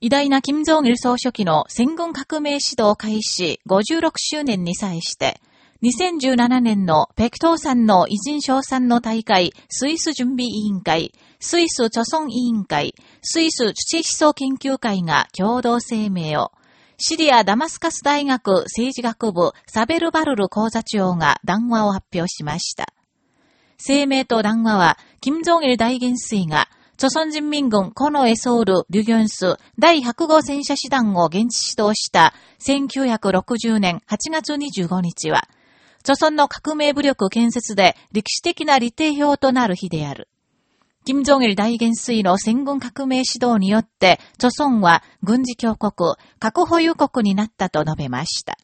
偉大な金正日総書記の戦軍革命指導開始56周年に際して、2017年の北東山の偉人賞賛の大会、スイス準備委員会、スイス著村委員会、スイス土思想研究会が共同声明を、シリア・ダマスカス大学政治学部サベルバルル講座長が談話を発表しました。声明と談話は、金正日大元帥が、朝鮮人民軍コノエソウル・リュギョンス第105戦車師団を現地指導した1960年8月25日は、朝鮮の革命武力建設で歴史的な利定表となる日である。金正日大元帥の戦軍革命指導によって、朝鮮は軍事強国、核保有国になったと述べました。